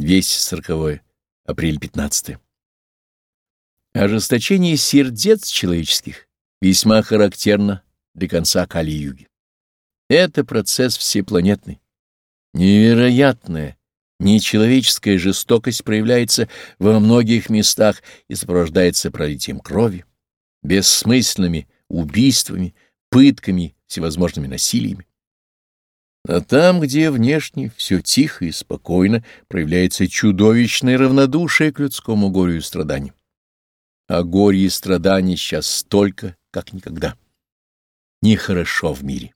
240 апрель 15 Ожесточение сердец человеческих весьма характерно для конца Кали-юги. Это процесс всепланетный. Невероятная, нечеловеческая жестокость проявляется во многих местах и сопровождается пролитием крови, бессмысленными убийствами, пытками, всевозможными насилиями. А там, где внешне все тихо и спокойно, проявляется чудовищное равнодушие к людскому горю и страданиям. А горе и страданий сейчас столько, как никогда. Нехорошо в мире.